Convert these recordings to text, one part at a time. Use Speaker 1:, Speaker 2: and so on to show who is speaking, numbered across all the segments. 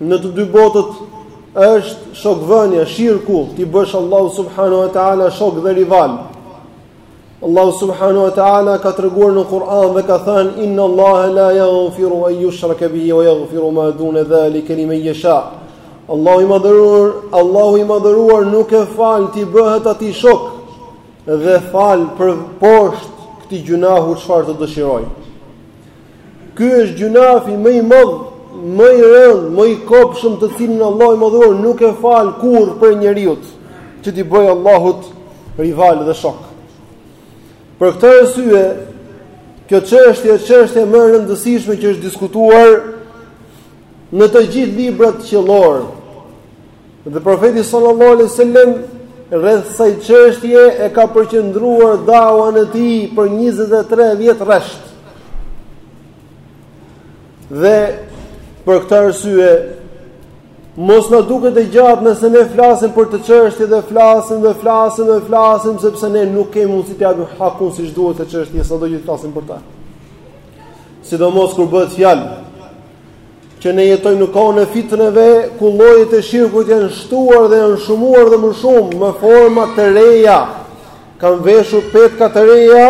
Speaker 1: Në të dy botët është shokvënia, shirku, t'i bësh Allahu subhanahu wa taala shok dhe rival. Allahu subhanahu wa taala ka treguar në Kur'an dhe ka thënë inna Allaha la yaghfiru an yushraka bihi wa yaghfiru ma duna zalika liman yasha. Allahu i madhëruar, Allahu i madhëruar nuk e fal t'i bëhet atij shok dhe fal për poshtë këtij gjynahu çfarë të dëshirojë. Ky është gjynahi më i madh, më i rëndë, më i kobshëm të cilin Allahu i Madhëruar nuk e fal kurrë për njeriun që t'i bëjë Allahut rival dhe shok. Për këtë arsye, kjo çështje është çështja më e rëndësishme që është diskutuar në të gjithë librat qiellorë. Dhe profeti sallallahu alaihi wasallam rreth kësaj çështje e ka përqendruar dawan e tij për 23 vjet rresht. Dhe për këtë arsye mos na duket e gjatë nëse ne flasim për këtë çështje dhe flasim dhe flasim dhe flasim sepse ne nuk kemi mundësi t'ia japim hakun siç duhet kësaj çështje, sado që të flasim për të. Sidomos kur bëhet fjalë Që ne jetojmë në kohën e fitneve, ku llojet e shirkut janë shtuar dhe janë shumuar dhe më shumë, me forma të reja. Kanë veshur petka të reja,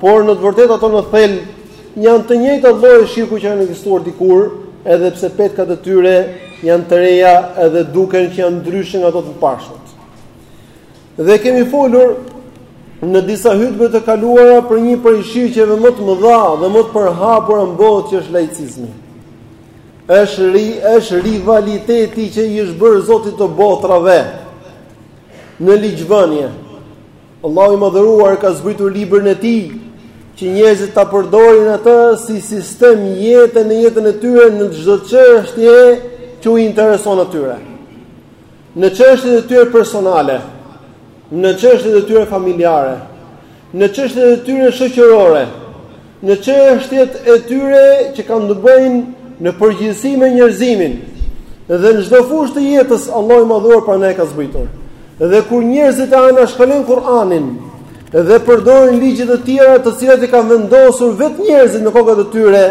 Speaker 1: por në të vërtetë ato në thelb janë të njëjta lloje shirku që kanë ekzistuar dikur, edhe pse petkat e tyre janë të reja edhe duken që janë ndryshe nga ato të parshmet. Dhe kemi folur në disa hutbe të kaluara për një prej shirqeve më të mëdha dhe më të përhapura në botë që është laicizmi. Është ri, është rivaliteti që i është bërë Zotit të botrave në ligjvënie. Allahu i madhëruar ka zbritur librin e tij që njerëzit ta përdorin atë si sistem jete në jetën e tyre në çdo çështje që u intereson atyre. në çështjet e tyre personale, në çështjet e tyre familjare, në çështjet e tyre shoqërore, në çështjet e tyre që kanë të bëjnë në përgjithësi me njerëzimin. Dhe në çdo fushë të jetës Allahu i madhëruar për ne ka zbritur. Dhe kur njerëzit e anashkalojnë Kur'anin dhe përdorin ligje të tjera të cilat i kanë vendosur vetë njerëzit në kokat e tyre,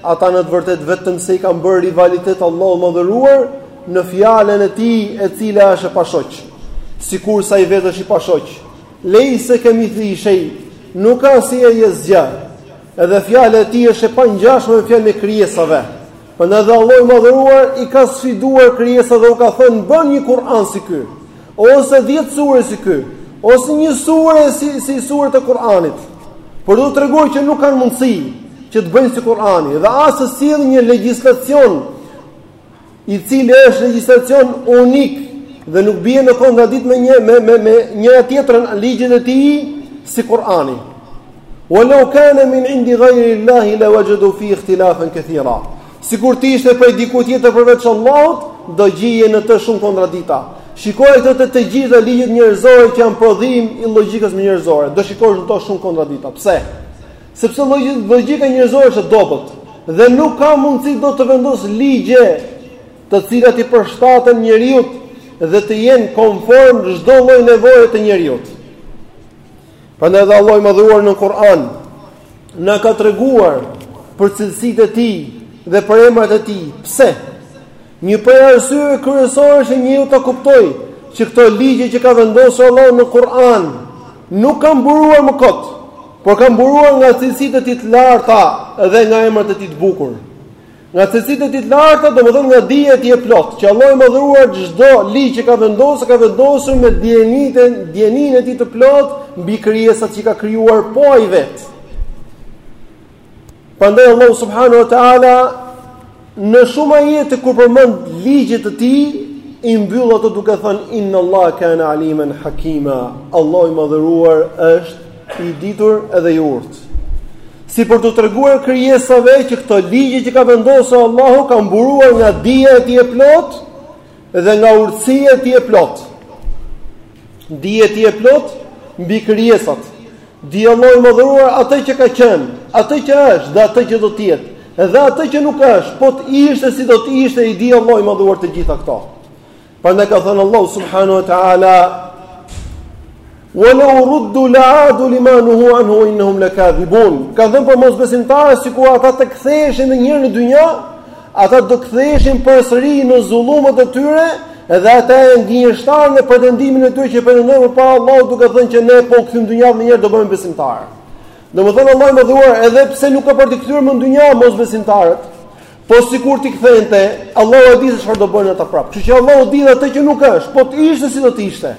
Speaker 1: ata në të vërtetë vetëm se i kanë bërë rivalitet Allahut të madhëruar, në fjalën e tij e cila është e pashoq, sikurse ai vetë është i pashoq. Lejse kemithlihi shej, nuk ka si ai asgjë. Edhe fjala e tij është e pangjashme me fjalën e krijesave. Prandaj dhe Allahu i madhëruar i ka sfiduar krijesat dhe u ka thënë bëni një Kur'an si ky, ose 10 sure si ky, ose një sure si si suret e Kur'anit. Por u tregoi që nuk kanë mundësi që të bëjnë si Kur'ani dhe as të sjellin një legjislacion i cili është legjislacion unik dhe nuk bien në kontradiktë me një me me me njëra tjetrën ligjet e tij si Kur'ani. Wa law kana min indi ghayri Allahi la wajadu fi ikhtilafan kathira. Sikur të ishte prej dikujt tjetër përveç Allahut, do gjeje në të shumë kontradikta. Shikoji këto të të gjitha ligjet njerëzore që janë prodhim i logjikës njerëzore. Do shikosh në to shumë kontradikta. Pse? Sepse logjika njerëzore është e dobët dhe nuk ka mundësi dot të vendosë ligje të cilat i përshtaten njeriut dhe të jenë konform çdo lloj nevoje të njeriut. Prandaj dhe Allahu i Madhëruar në Kur'an na ka treguar për cilësitë e tij dhe për emrat e tij. Pse? Një prej arsyeve kryesore që njeriu ta kuptojë që këto ligje që ka vendosur Allahu në Kur'an Nuk kanë buruar më kot, por kanë buruar nga cilësitë e tij të larta dhe nga emrat e tij të bukur. Nga cilësitë e tij të larta, domethënë nga dija e tij e plotë, që Allahu i Madhëruar çdo ligj që ka vendosur, ka vendosur me dijenitë, dijeninë e tij të plotë mbi krijesat që ka krijuar po ai vetë. Prandaj Allahu subhanahu wa taala në shumë ajete kur përmend ligjet e tij i mbyll ato duke thënë inna Allah kana aliman hakima. Allahu i madhëruar është i ditur edhe i urtë. Si për t'u treguar krijesave që këto ligje që ka vendosur Allahu kanë buruar nga dija e tij e plotë dhe nga urtësia e tij e plotë. Dija e tij e plotë mbi krijesat. Di Allahu i madhëruar atë që ka qenë, atë që është dhe atë që do të jetë. Edhe atë që nuk është, po të ishte si do të ishte i di Allahu i madhëruar të gjitha këto. Prandaj ka thënë Allahu subhanahu wa taala Wa law ruddu la'adu lima nuhu anhu innahum lakadhibun. Ka thënë për mosbesimtarë sikur ata të ktheheshin dhe njëherë në dynja, Ata do ktheheshin përsëri në zullumet e tyre dhe ata janë gënjeshtarë në pretendimin e tyre që pretendojnë përpara Allahut duke thënë që ne po u kthyem në dynja njëherë do bëhemi besimtarë. Domethënë Allahu i madhëruar edhe pse nuk ka për t'i kthyer më në dynja mosbesimtarët. Po sikur t'i kthente, Allahu e di se çfarë do bëjnë ata prapë. Kështu që Allahu di atë që nuk është, po të ishte si do të ishte.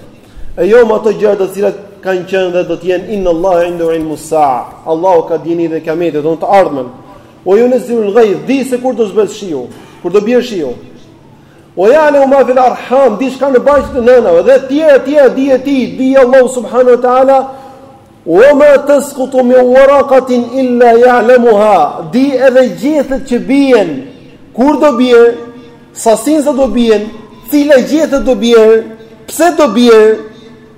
Speaker 1: E jo më ato gjëra të cilat kanë qenë dhe do të jenë inna Allaha indahu ilmus saa. Allahu ka dijeninë e kiametit, domethënë të ardhmen. Wa yunazzilul ghayth, di se kur do zbresë shiu, kur do bjerë shiu. Wa ya'lamu ma fil arham, di çka në barqe të nënave, dhe tjera tjera dija e tij, dija e Allahut subhanahu wa ta'ala, wa ma tasqutu min waraqatin illa ya'lamuha, di edhe gjethet që bien, kur do bjerë, sasinë se do bien, cila gjethe do bjerë, pse do bjerë,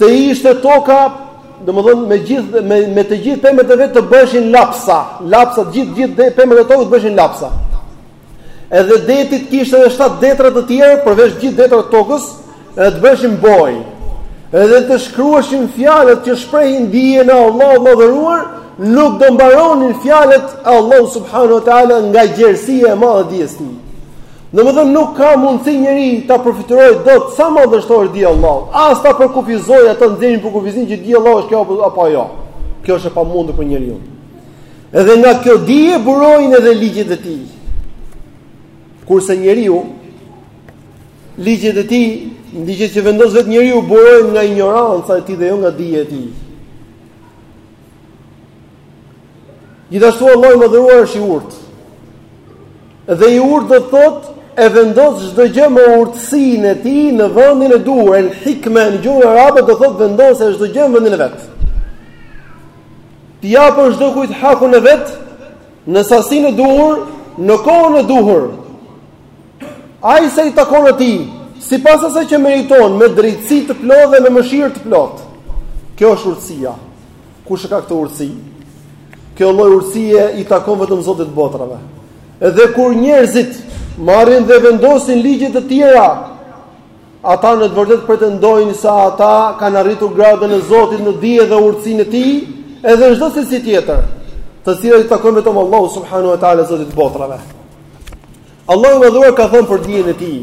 Speaker 1: Të ishte toka, domethënë me gjithë me me të gjithë pemët e vet të bëheshin lapsa, lapsa të gjithë gjithë pemët e tokës të bëheshin lapsa. Edhe deti të kishte edhe shtat detra të tjera përveç gjithë detrave të tokës, edhe të bëheshin boj. Edhe të shkruheshin fjalët që shprehin dijen e Allahut të madhëruar, nuk do mbaronin fjalët e Allahut subhanuhu teala nga gjerësia e madhe e dijes së tij. Domethënë nuk ka mundësi njeri ta përfytyrojë dot sa madhështore është dija e Allahut, as ta përkufizojë atë të nxjerri një përkufizim që dija e Allahut është kjo apo apo ajo. Kjo është e pamundur për njeriu. Edhe nga kjo dije burojnë edhe ligjet e tij. Kurse njeriu ligjet e tij, ligjet që vendos vetë njeriu burojnë nga injoranca e tij dhe jo nga dija e tij. Gjithashtu Allahu i madhëruar është i urtë. Dhe i urtë do të thotë e vendos çdo gjë me urtësinë e tij në vendin e duhur. El hikme në gjuhën arabe do thotë vendosë çdo gjë në vendin e vet. T'i japë çdokujt hakun e vet në sasinë e duhur, në kohën e duhur. Ai sa i takon atij, sipas asaj që meriton me drejtësi të plotë dhe me mëshirë të plotë. Kjo është urtësia. Kush e ka këtë urtësi? Kjo lloj urtësie i takon vetëm Zotit të botërave. Edhe kur njerëzit marrin dhe vendosin ligje të tjera, ata në të vërtetë pretendojnë se ata kanë arritur gradën e Zotit në dije dhe urtësinë e Tij, edhe çdo cilësi tjetër, të cilat i takojnë vetëm Allahu subhanahu wa taala Zotit të botërave. Allahu i madhëruar ka thënë për dijen e Tij.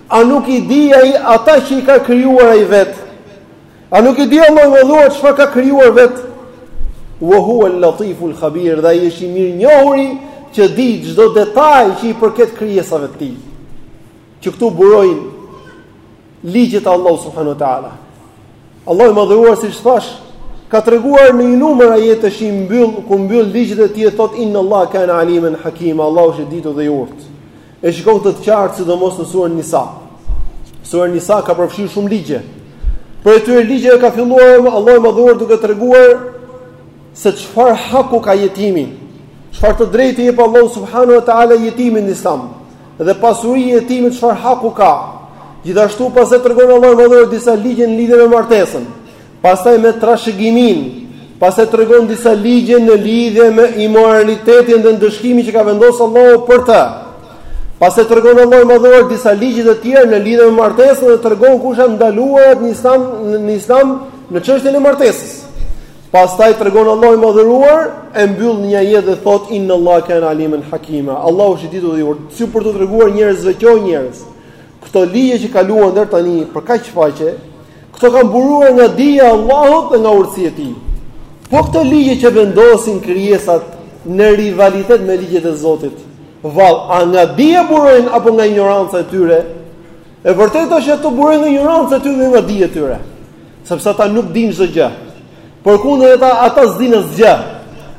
Speaker 1: A nuk i di ai ata që i ka krijuar ai vetë? A nuk i di Allahu i Madhëruar çfarë ka krijuar vetë? Wa huwa al-Latifu al-Khabir, dhe ai është i mirënjohuri që di çdo detaj që i përket krijesave të tij. Që këtu burojnë ligjet e Allahu subhanahu wa taala. Allahu i Madhëruar siç thash, ka treguar në një numër ajetesh i mbyll ku mbyll ligjet e tij e thot inna Allah kana aliman hakima, Allahu është i ditur dhe i urtë. E shikon këtë të qartë sidomos në surën Nisa. Sura Nisa ka përfshirë shumë ligje. Prej këtyre ligjeve ka filluar Allahu i Madhëruar duke treguar se çfarë haku ka jetimi. Çfarë të drejtë jep Allahu subhanahu wa taala jetimit në Islam dhe pasuria e jetimit çfarë haku ka. Gjithashtu pastaj tregon Allahu i Madhëruar disa ligje në lidhje me martesën. Pastaj me trashëgiminë, pastaj tregon disa ligje në lidhje me imoralitetin dhe ndëshkimin që ka vendosur Allahu për të. Pastaj tregon Allahu i Madhëruar disa ligje të tjera në lidhje me martesën dhe tregon kush janë të ndaluarat në Islam në Islam në çështjen e martesës. Pastaj tregon Allahu i Madhëruar e mbyll një jetë dhe thot inna Allah kana aliman hakima. Allahu është i ditur dhe i urtë. Si për t'u treguar njerëzve që o njerëz. Këto ligje që kaluan deri tani për kaq faqe, këto kanë buruar nga dija e Allahut dhe nga urtësia e Tij. Po këto ligje që vendosin krijesat në rivalitet me ligjet e Zotit, vallë a nga dija burojnë apo nga injoranca e tyre? E vërteta është ato burojnë nga injoranca e tyre jo nga dija e tyre, sepse ata nuk dinë çdo gjë. Përkundrazi ata s'dinë asgjë.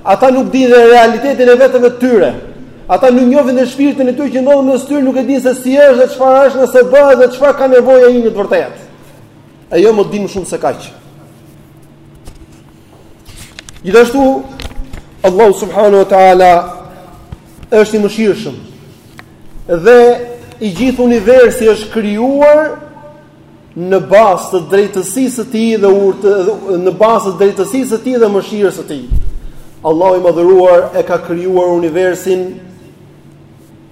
Speaker 1: Ata nuk dinë dhe realitetin e veteve të tyre. Ata nuk njofin dhe shpirtin e tyre që ndodhet mes tyre, nuk e dinë se si është dhe çfarë është nëse bëhet dhe çfarë ka nevojë ai në të vërtetë. E jo më të dinë shumë se kaq. Gjithashtu, Allahu subhanahu wa ta'ala është i mëshirshëm dhe i gjithë universi është krijuar në bazë të drejtësisë së tij dhe urtë në bazë të drejtësisë së tij dhe mëshirës së tij. Allahu i madhëruar e ka krijuar universin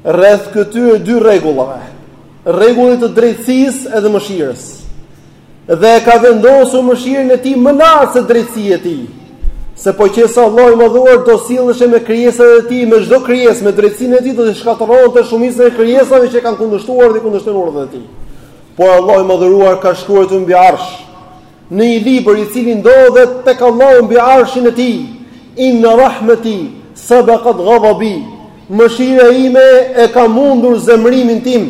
Speaker 1: rreth këtyre dy rregullave, rregullit të drejtësisë edhe mëshirës. Dhe e ka vendosur mëshirën e tij më lart se drejtësia e tij. Se po qe se Allahu i madhëruar do silleshe me krijesat e tij, me çdo krijesë, me drejtësinë e tij do t'i shkatërronte shumicën e krijesave që e kanë kundërshtuar dhe i kundërshtojnë urdhrat e tij. Por Allahu i Madhëruar ka shkruajtur mbi Arsh, në një libër i cili ndodhet tek Allahu mbi Arshin e Tij, Inna rahmati sabaqat ghadabi, mëshira ime e ka mundur zemërimin tim.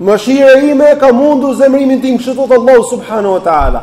Speaker 1: Mëshira ime e ka mundur zemërimin tim, kështu thot Allahu subhanahu wa taala.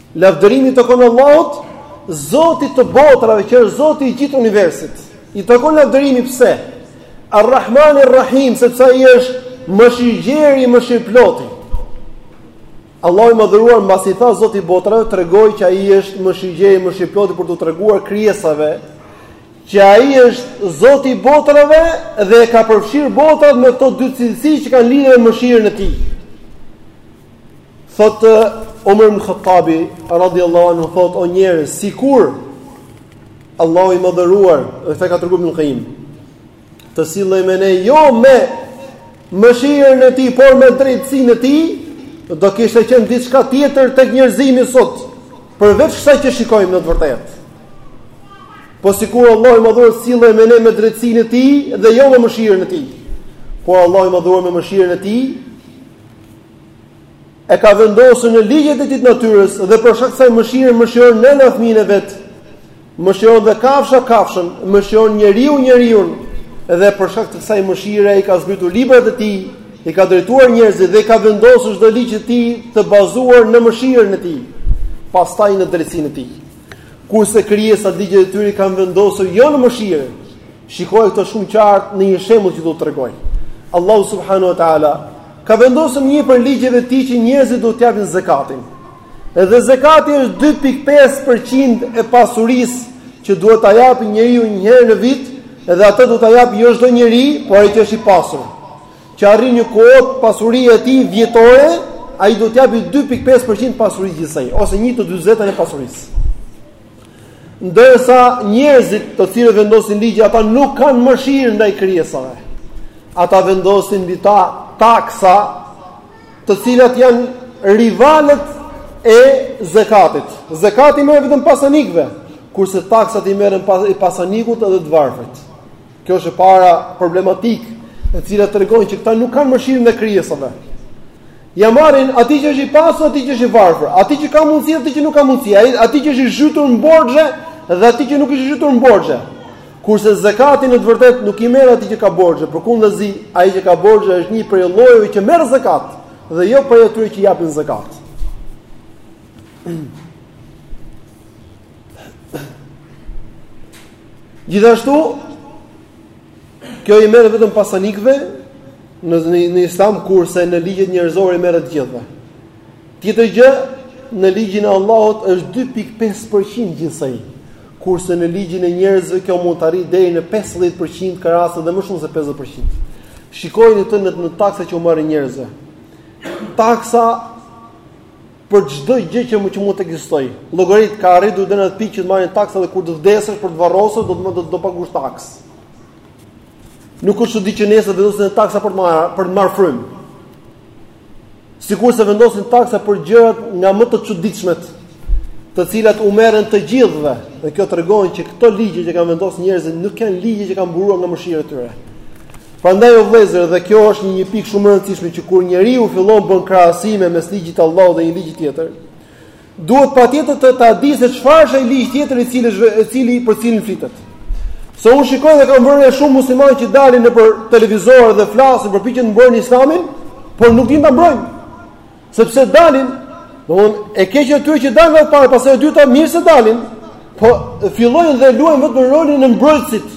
Speaker 1: Lavdërimi i takon Allahut, Zotit të botrave, që është Zoti i gjithë universit. I takon lavdërimi pse? Ar-Rahman Ar-Rahim, sepse ai është mëshirëgjeri, mëshirëploti. Allahu i madhëruar mbasi tha Zoti i botrave tregoi që ai është mëshirëgjeri, mëshirëploti për t'u treguar krijesave që ai është Zoti i botrave dhe i ka përfshirë botrat me këto dy cilësi që kanë lidhje me mëshirën e tij. Thotë Omer ibn Khattabi radhiyallahu anhu thotë o njerëz, sikur Allahu i madhëruar, dhe këtë e ka treguar Ibn Qayyim, të sillej me ne jo me mëshirën e tij, por me drejtësinë e tij, do kishte qenë diçka tjetër tek njerëzimi sot, përveç kësaj që shikojmë në të vërtetë. Po sikur Allahu i madhëruar të sillej me ne me drejtësinë e tij dhe jo me mëshirën e tij. Por Allahu i madhëruar me mëshirën e tij e ka vendosur në ligjet e tij të natyrës dhe për shkak të kësaj mëshire mëshiron nëna fëminë e vet, mëshiron dhe kafsha kafshën, mëshiron njeriu njeriun dhe për shkak të kësaj mëshire i ka zbritur librat e tij, i ka drejtuar njerëzit dhe e ka vendosur çdo ligj të tij të bazuar në mëshirën e tij, pastaj në drejtësinë e tij. Kurse krijesat ligjet e tyre i kanë vendosur jo në mëshirë, Shikojë këtë shumë qartë në një shembull që do të tregoj. Allahu subhanahu wa taala ka vendosur një prej ligjeve të tij që njerëzit duhet të japin zekatin. Edhe zekati është 2.5% e pasurisë që duhet ta japë njeriu një herë në vit, edhe atë duhet ta japë jo çdo njeri, por ai që është i pasur. Që arrin një kuotë pasuria e tij vjetore, ai duhet të japë 2.5% pasurisë gjithsej, ose 1/40 e pasurisë. Ndërsa njerëzit, të cilët vendosin ligje, ata nuk kanë mëshirë ndaj krijesave. Ata vendosin mbi ta taksa, të cilat janë rivalet e zekatit. Zekati i merret vetëm pasanikëve, kurse taksat i merren pasanikut edhe të varfrit. Kjo është e para problematik, e cila tregon që këta nuk kanë mëshirë ndaj krijesave. Ia marrin atij që është i pasur, atij që është i varfër, atij që ka mundësi, atij që nuk ka mundësi, atij që është i zhytur në borxhe dhe atij që nuk është i zhytur në borxhe. Kurse zekati në të vërtetë nuk i merret atij që ka borxhe, përkundrazi ai që ka borxhe është një prej llojeve që merr zekat dhe jo prej atyre që japin zekat. Gjithashtu kjo i merret vetëm pasanikëve në në Islam kurse në ligjet njerëzore i merret të gjithëve. Tjetër gjë, në ligjin e Allahut është 2.5% gjithsej, kurse në ligjin e njerëzve kjo mund të arrijë deri në 50% ka raste dhe më shumë se 50%. Shikojeni këtë në, në taksa që u marrin njerëzve. Taksa për çdo gjë që mund që mund të ekzistojë. Llogarit ka arritur deri në atë pikë që të marrin taksa dhe kur të vdesësh për të varrosur do të më do të paguash taksë. Nuk është çudi që nesër vendosin taksa për të marrë për të marrë frymë. Sikurse vendosin taksa për gjërat nga më të çuditshmet, të cilat u merren të gjithëve. Dhe kjo tregon që këto ligje që kanë vendosur njerëzit nuk janë ligje që kanë buruar nga mëshira e tyre. Prandaj o vëllezër, dhe kjo është një një pikë shumë e rëndësishme që kur njeriu fillon bën krahasime mes ligjit të Allahut dhe një ligji tjetër, duhet patjetër ta dijë se çfarë është ai ligj tjetër i cili i cili për cilin flitet. Se unë shikoj dhe kam vënë re shumë muslimanë që dalin nëpër televizor dhe flasin përpiqen të mbrojnë Islamin, por nuk dinë ta mbrojnë. Sepse dalin, domthonë e keqe është që dalin e para, pastaj e dyta mirë se dalin, po fillojnë dhe luajnë vetëm rolin e mbrojtësit.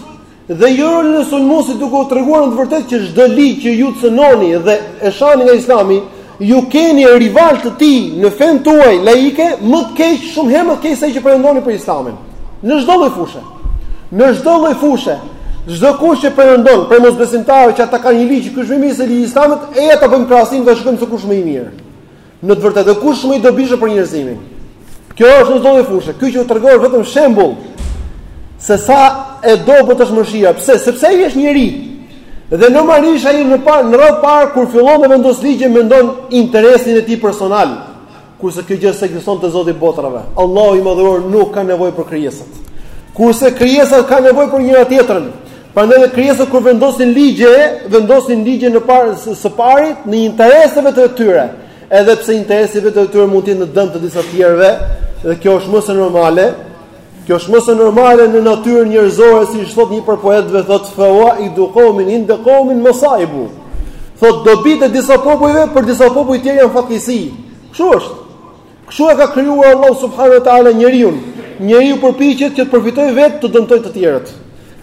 Speaker 1: Dhe jo rolin e sulmuesit duke u treguar në të vërtetë që çdo ligj që ju cenoni dhe e shani nga Islami, ju keni rival të tij në fenë tuaj laike, më të keq, shumë herë më të keq se ai që pretendoni për Islamin. Në çdo lloj fushe. Në çdo lloj fushe, çdokush që pretendon prej mosbesimtarëve që ata kanë një ligj që është më i mirë se ligji i Islamit, eja ta bëjmë krahasim dhe shikojmë se kush më i mirë. Në të vërtetë, kush është më i dobishëm për njerëzimin? Kjo është në çdo fushë. Ky që u tregua vetëm shembull se sa e dobët është mëshira. Pse? Sepse ai është njeri. Dhe normalisht ai në parë, në radhë të parë kur fillon të vendosë ligje mendon interesin e tij personal. Kurse kjo gjë s'ekziston te Zoti i botrave. Allahu i madhëruar nuk ka nevojë për krijesat. Kurse krijesat kanë nevojë për njëra tjetrën. Prandaj dhe krijesat kur vendosin ligje, vendosin ligje në parë së parit në interes të vetes të tyre, edhe pse interesi i vetes të tyre mund të jetë në dëm të disa të tjerëve, dhe kjo është më se normale. Kjo është më se normale në natyrën njerëzore, siç thot një prej poetëve thot fawa idu qawmin ind qawmin masaibu. Thot dobitë e disa popujve për disa popuj të tjerë janë fatkeqësi. Kështu është. Kështu e ka krijuar Allahu subhanahu wa taala njeriun. Njeriu përpiqet që të përfitojë vetë, të dëmtojë të tjerët.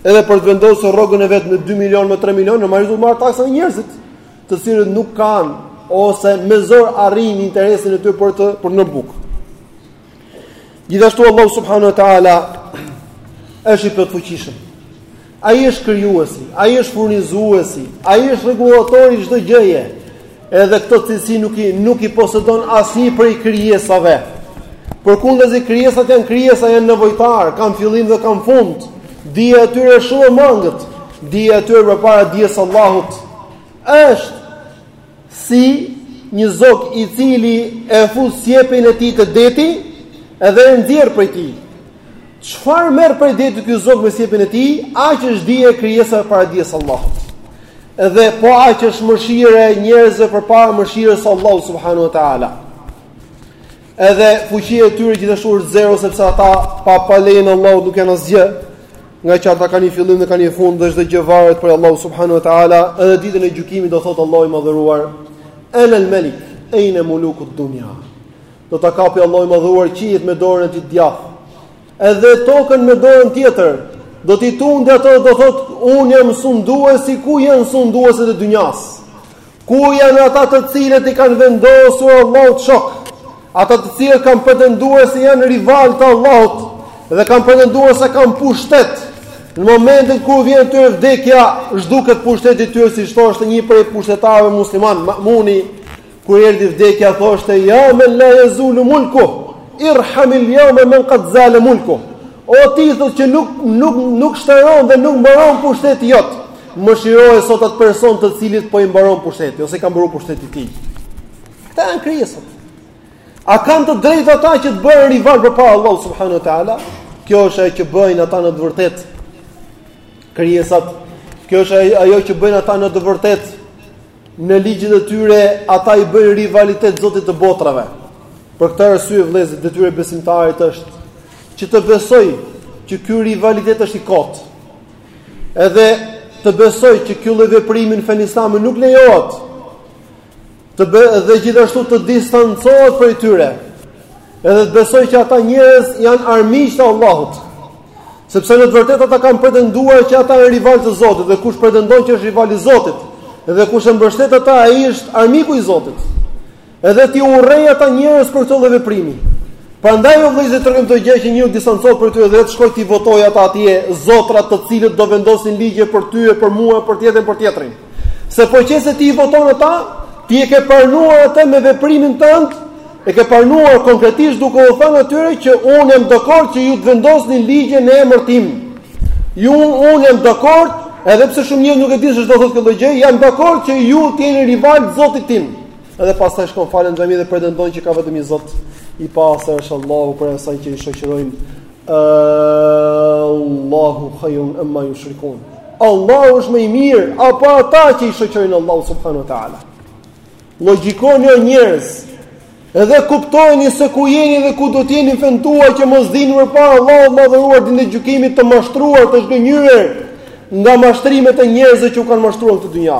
Speaker 1: Edhe për të vendosur rrogën e vet në 2 milionë me 3 milionë, normalisht do të marrë taksa nga njerëzit, të cilët nuk kanë ose me zor arrijnë interesin e tyre për të për në bukë. Gjithashtu Allahu subhanahu wa taala është i plotfuqishëm. Ai është krijuesi, ai është furnizuesi, ai është rregullatori i çdo gjëje. Edhe këto cilësi nuk i nuk i posedon asnjë prej krijesave. Përkundrazi krijesat janë krijesa janë nevojtarë, kanë fillim dhe kanë fund. Dija e tyre është shumë e mangët. Dija e tyre përpara dijes së Allahut është si një zog i cili e fut sqepin e tij te deti dhe e nxjerr prej tij. Çfarë merr prej detit ky zog me sqepin e tij, aq është dija e krijesave para dijes së Allahut. Dhe po aq është mëshira e njerëzve përpara mëshirës së Allahut subhanahu wa taala. Edhe fuqia e tyre gjithashtu është zero sepse ata pa pa lejen e Allahut nuk janë asgjë, ngaqë ata kanë një fillim dhe kanë një fund dhe çdo gjë varet prej Allahut subhanahu wa taala, edhe ditën e gjykimit do thotë Allahu i madhëruar, "Ana al-malik, ayna muluku ad-dunya." Do ta kapi Allahu i madhëruar qiejt me dorën e tij të djathtë. Edhe tokën me dorën tjetër, do t'i tundi ato do thotë, "Unë jam sunduesi ku janë sunduesit e dynjas." Ku janë ata të cilët i kanë vendosur Allahut shok? Ata të cilët kanë pretenduar se janë rivalë të Allahut dhe kanë pretenduar se kanë pushtet. Në momentin kur vjen tyre vdekja, zhduket pushteti i tyre siç thoshte një prej pushtetarëve musliman, Ma'muni, kur erdhi vdekja thoshte: "Ya men la yazulu mulku, irhamil yawma man qad zala mulku." O ti thot që nuk nuk nuk shteron dhe nuk mbaron pushteti jot. Mëshiroje sot atë person të cilit po i mbaron pushteti ose ka mbaruar pushteti i tij. Këta janë krijesat. A kanë të drejtë ata që të bëhen rival përpara Allah subhanahu wa ta'ala? Kjo është ajo që bëjnë ata në të vërtet krijesat. Kjo është ajo që bëjnë ata në të vërtet në ligjet e tyre, ata i bëjnë rivalitet zotit të botrave. Për këtë arsye vëllezër, detyra e besimtarit është që të besojë që ky rivalitet është i kotë. Edhe të besojë që ky lloj veprimi në fenë islame nuk lejohet. Të be, dhe gjithashtu të distancohet prej tyre. Edhe të besojë që ata njerëz janë armiq të Allahut. Sepse në të vërtetë ata kanë pretenduar që ata janë rivalë të Zotit dhe kush pretendon që është rival i Zotit dhe kush e mbështet ata ai është armiku i Zotit. Edhe t'i urrejë ata njerëz për këtë lloj veprimi. Prandaj ju vëllezër tregojmë këtë gjë që njeriu distancohet prej tyre dhe të shkojë t'i votojë ata atje zotrat të cilët do vendosin ligje për ty e për mua për tjetrin për tjetrin. Se po qe se ti i voton ata, ti e ke pranuar atë me veprimin tënd, e ke pranuar konkretisht duke u thënë atyre që unë jam dakord që ju të vendosni ligje në emër tim. Ju unë jam dakord, edhe pse shumë njerëz nuk e dinë se ç'do thotë kjo gjë, jam dakord që ju të jeni rival zotit tim. Edhe pastaj shkon falet në xhami dhe pretendon që ka vetëm një Zot i pastër është Allahu prej asaj që i shoqërojnë Allahu khayrun amma yushrikun. Allahu është më i mirë apo ata që i shoqërojnë Allahu subhanahu wa taala. Logjikoni o njerëz, edhe kuptojeni se ku jeni dhe ku do të jeni penduar që mos dilni përpara Allahut madhëruar ditën e gjykimit të mashtruar të zhgënjyer nga mashtrimet e njerëzve që u kanë mashtruar në këtë dynja.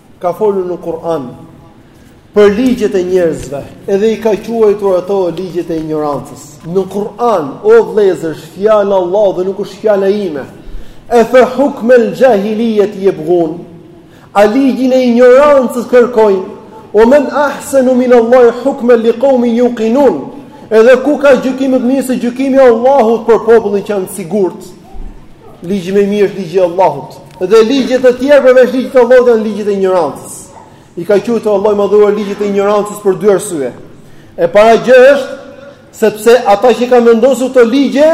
Speaker 1: ka folur në Kur'an për ligjet e njerëzve, edhe i ka quajtur ato ligjet e injorancës. Në Kur'an, o vëllezër, është fjala e Allahut dhe nuk është fjala ime. E fa hukm al jahiliyati yabghun. A ligjin e injorancës kërkojnë? O men ahsanu min Allahi hukman li qawmin yuqinun. Edhe ku ka gjykim më të mirë se gjykimi i Allahut për popullin që janë të sigurt? Ligji më i mirë është ligji i Allahut. Dhe ligjet e tjera përveç ligjit të Allahut janë ligjet e injorancës. I ka quajtur Allahu i madhuar ligjet e injorancës për dy arsye. E para gjë është sepse ata që kanë vendosur këto ligje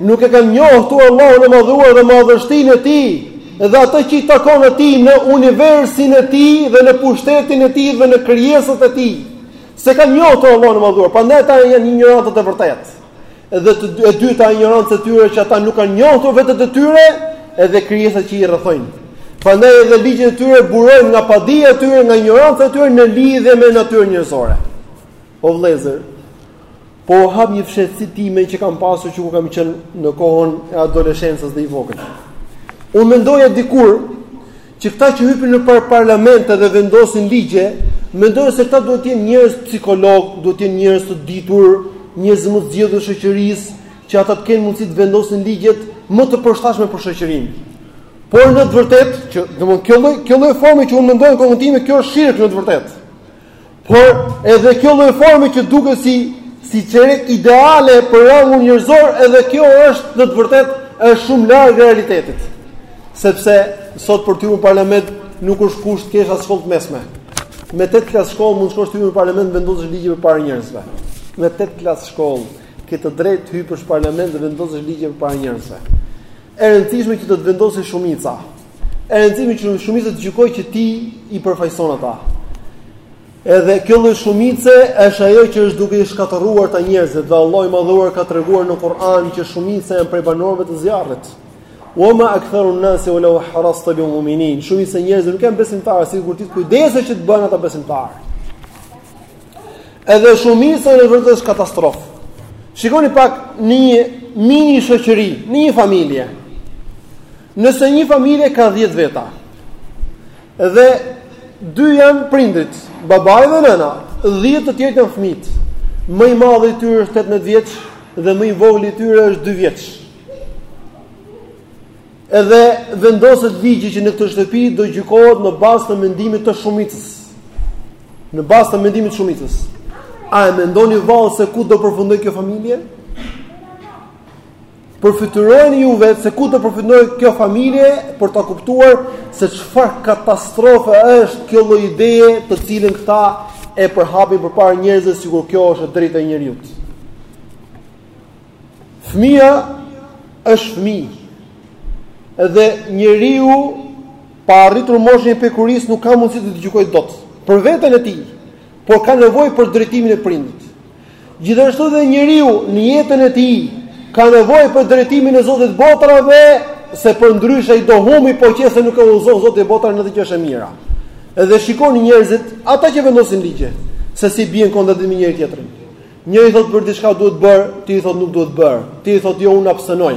Speaker 1: nuk e kanë njohur Allahun e madhuar dhe madhështinë e tij dhe atë që i takon atij në universin e tij dhe në pushtetin e tij dhe në krijesat e tij. S'e kanë njohur Allahun e madhuar, prandaj ata janë injorantë të vërtetë. Edhe të, e dyta injorancë e tyre që ata nuk kanë njohur vetet e tyre, edhe krijesat që i rrethojnë. Prandaj edhe ligjet e tyre burojnë nga padija e tyre, nga injoranca e tyre në lidhje me natyrën njerëzore. O vëllezër, po hap një fshehtësi time që kam pasur që kur kam qenë në kohën e adoleshencës dhe i vogël. Unë mendoja dikur Që këta që hypin në par parlamente dhe vendosin ligje, mendoja se këta duhet të jenë njerëz psikolog, duhet të jenë njerëz të ditur, njerëz më të zgjedhur të shoqërisë, që ata të kenë mundësi të vendosin ligjet më të përshtatshme për shoqërinë. Por në të vërtetë, që domthonë kjo lloj kjo lloj forme që unë mendoja në kohën time, kjo është shirk në të vërtetë. Por edhe kjo lloj forme që duket si si çere ideale për rangun njerëzor, edhe kjo është në të vërtetë është shumë larg realitetit. Sepse sot për të hyrë në parlament nuk është kusht të kesh as shkollë të mesme. Me tetë klas shkollë mund të shkosh të hypësh në parlament të vendosësh ligje përpara njerëzve. Me tetë klas shkollë ke të drejtë të hypësh në parlament dhe të vendosësh ligje përpara njerëzve. E rëndësishme që të të vendosë shumica. E rëndësishme që shumica të gjykojë që ti i përfaqëson ata. Edhe kjo lloj shumice është ajo që është duke i shkatërruar këta njerëzit, dhe Allahu i Madhuar ka treguar në Kur'an që shumica janë prej banorëve të zjarrit. Wa ma aktharu an-nasi wa law harasta bi mu'minin. Shumica e njerëzve nuk janë besimtarë, sikur ti të kujdesesh që të bëhen ata besimtarë. Edhe shumica në të vërtetë është katastrofë. Shikoni pak në një mini shoqëri, në një familje. Nëse një familje ka 10 veta dhe dy janë prindrit, babai dhe nëna, 10 të tjerët janë fëmijët. Më i madhi i tyre është 18 vjeç dhe më i vogli i tyre është 2 vjeç. Edhe vendoset ligji që në këtë shtëpi do gjykohet në bazë të mendimit të shumicës. Në bazë të mendimit të shumicës. A e mendoni vallë se ku do përfundojë kjo familje? Përfytyrojeni ju vetë se ku do përfundojë kjo familje për ta kuptuar se çfarë katastrofe është kjo lloj ideje të cilën këta e përhapin përpara njerëzve sikur kjo është e drejta e njeriut. Fëmija është fëmijë dhe njeriu pa arritur moshën e pjekurisë nuk ka mundësi të të gjykojë dot për veten e tij, por ka nevojë për drejtimin e prindit. Gjithashtu dhe njeriu në jetën e tij ka nevojë për drejtimin e Zotit të botrave, se përndryshe ai do humbi po qe se nuk e udhëzon Zoti i botrave në atë që është e mira. Edhe shikoni njerëzit, ata që vendosin ligje, se si bien në kontradiktë me njëri tjetrin. Njëri thotë për diçka duhet bërë, tjetri thotë nuk duhet bërë. Tjetri thotë jo unë abstenoj.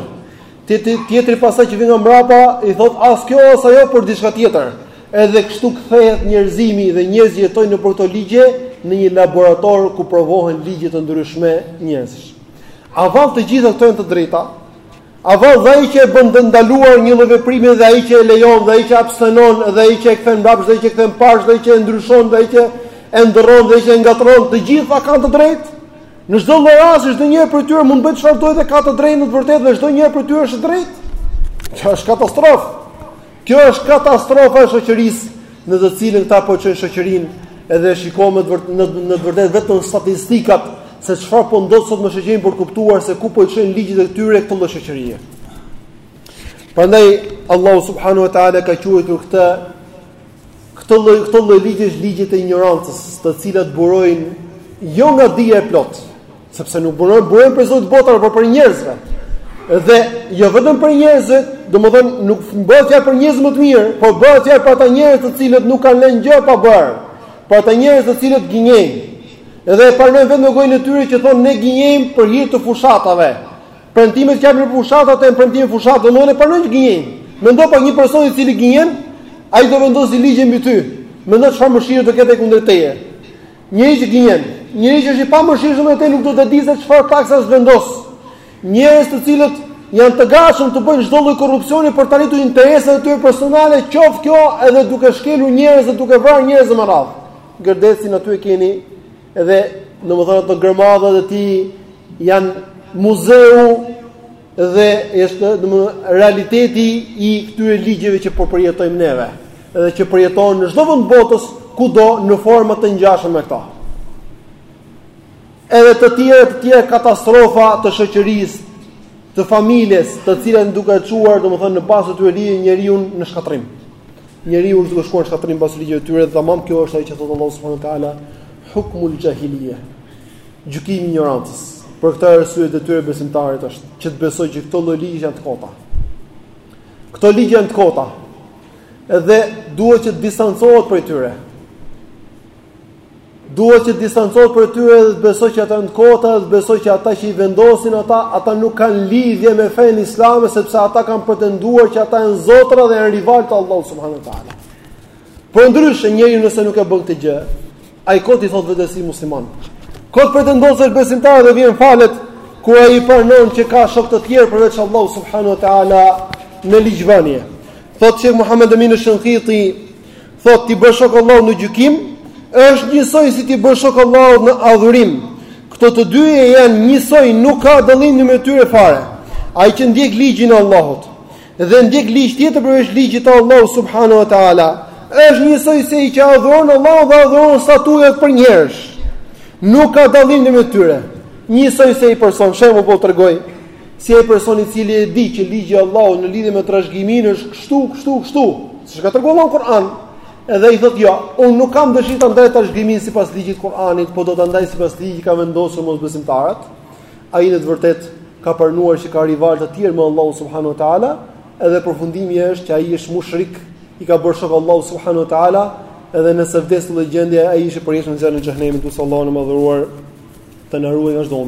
Speaker 1: Tjetri pastaj që vjen nga mbrapa i thotë as kjo as ajo por diçka tjetër. Edhe kështu kthehet njerëzimi dhe njerëzit jetojnë nëpër këto ligje në një laborator ku provohen ligje të ndryshme njerëzish. A vallë të gjitha këto janë të drejta? A vallë dhe ai që e bën të ndaluar një lloj veprimi dhe ai që e lejon dhe ai që abstenon dhe ai që e kthen mbrapsht dhe ai që e kthen pas dhe ai që e ndryshon dhe ai që e ndërron dhe ai që e ngatërron, të gjitha kanë të drejtë? Në çdo lloj rasti çdo njeri prej tyre mund të bëjë çfarë dojë dhe ka të drejtë në të vërtetë dhe çdo njeri prej tyre është i drejtë. Kjo është katastrofë. Kjo është katastrofa e shoqërisë në të cilën këta po e çojnë shoqërinë edhe shikojmë në të vërtetë vetëm statistikat se çfarë po ndodh sot me shoqërinë për kuptuar se ku po i çojnë ligjet e tyre këto lloj shoqërie. Prandaj Allahu subhanahu wa taala e ka quajtur këtë Këto lloj këto lloj ligjesh ligje të injorancës, të cilat burojnë jo nga dija e plotë, sepse nuk burojnë burojnë prej Zotit të botëve, por prej njerëzve. Dhe jo vetëm prej njerëzve, domethënë nuk bëhet fjalë për njerëzit më të mirë, por bëhet fjalë për ata njerëz të cilët nuk kanë lënë gjë pa bërë, për ata njerëz të cilët gënjejnë. Dhe e pranojnë vetë me gojën e tyre që thonë ne gënjejmë për hir të fushatave. Premtimet që japin në fushata janë premtime fushate, domethënë pranojnë që gënjejnë. Mendo pak një person i cili gënjen, ai do vendosë ligje mbi ty. Mendo çfarë mëshire do ketë kundër teje. Njeri që gënjen, njeri që është i pamëshirshëm atë nuk do të dijë se çfarë taksash të vendos. Njerëz të cilët janë të gatshëm të bëjnë çdo lloj korrupsioni për të arritur interesat e tyre personale, qoftë kjo edhe duke shkelur njerëz dhe duke vrarë njerëz me radhë. Gërdecin aty e keni Edhe, domethënë, ato gërmadhat e tij janë muzeu dhe është domethënë realiteti i këtyre ligjeve që po përjetojmë neve dhe që përjetojnë në çdo vend të botës kudo në forma të ngjashme me këto. Edhe të tjera, të tjera katastrofa të shoqërisë, të familjes, të cilat duke çuar, domethënë, në bazë të këtyre ligjeve njeriun në shkatërrim. Njeriu është duke shkuar në shkatërrim në bazë ligjeve të tyre, dhe tamam kjo është ajo që thotë Allahu subhanahu wa taala, hukmul xhahilije. Gjykimi i injorancës. Për këtë arsye detyra e besimtarit është që të besojë që këto lloj ligjesh janë të kota. Këto ligje janë të kota. Edhe duhet që të distancohet prej tyre. Duhet që të distancohet prej tyre dhe të besojë që ato janë të kota dhe të besojë që ata që i vendosin ata, ata nuk kanë lidhje me fenë islame, sepse ata kanë pretenduar që ata janë zotra dhe janë rivalë të Allahut subhanahu wa ta'ala. Përndryshe, njeriu nëse nuk e bën këtë gjë, ai kot i thotë vetes si musliman. Kot pretendon se është besimtar dhe vjen falet, kur ai pranon që ka shokë të tjerë përveç Allahut subhanahu wa ta'ala në ligjvënie. Thotë shejh Muhammed Emin Shenkiti, Thotë t'i bësh shok Allahut në gjykim, është njësoj si t'i bësh shok Allahut në adhurim. Këto të dyja janë njësoj, nuk ka dallim në mes tyre fare. Ai që ndjek ligjin e Allahut dhe ndjek ligj tjetër përveç ligjit të Allahut subhanahu wa taala, është njësoj si ai që adhuron Allahun dhe adhuron statujat përnjëherësh. Nuk ka dallim në mes tyre. Njësoj si ai person, shembull po tregoj, Si ai person i cili e di që ligji i Allahut në lidhje me trashëgiminë është kështu, kështu, kështu, siç ka treguar Allahu në Kur'an, edhe ai thotë jo, unë nuk kam dëshirë ta ndaj trashëgiminë sipas ligjit të Kur'anit, por do ta ndaj sipas ligjit që ka vendosur mosbesimtarët. Ai në të vërtetë ka pranuar që ka rival të tjerë me Allahu subhanahu wa taala, edhe përfundimi është që ai është mushrik, i ka bërë shok Allahu subhanahu wa taala, edhe nëse vdes në këtë gjendje ai është i përjetshëm në zjarrin e xhehenemit, lus Allahun e Madhëruar të na ruajë nga çdo